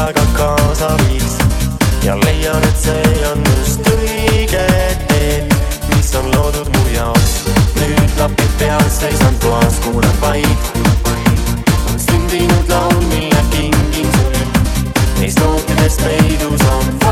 endaga kaasa viis ja leian, et see on just õige tee, mis on loodud mu jaoks. nüüd klapid peal, seisan toas, kuulan vaid. on sündinud laul, mille kingin sul. Neist nootidest peidus on vaid.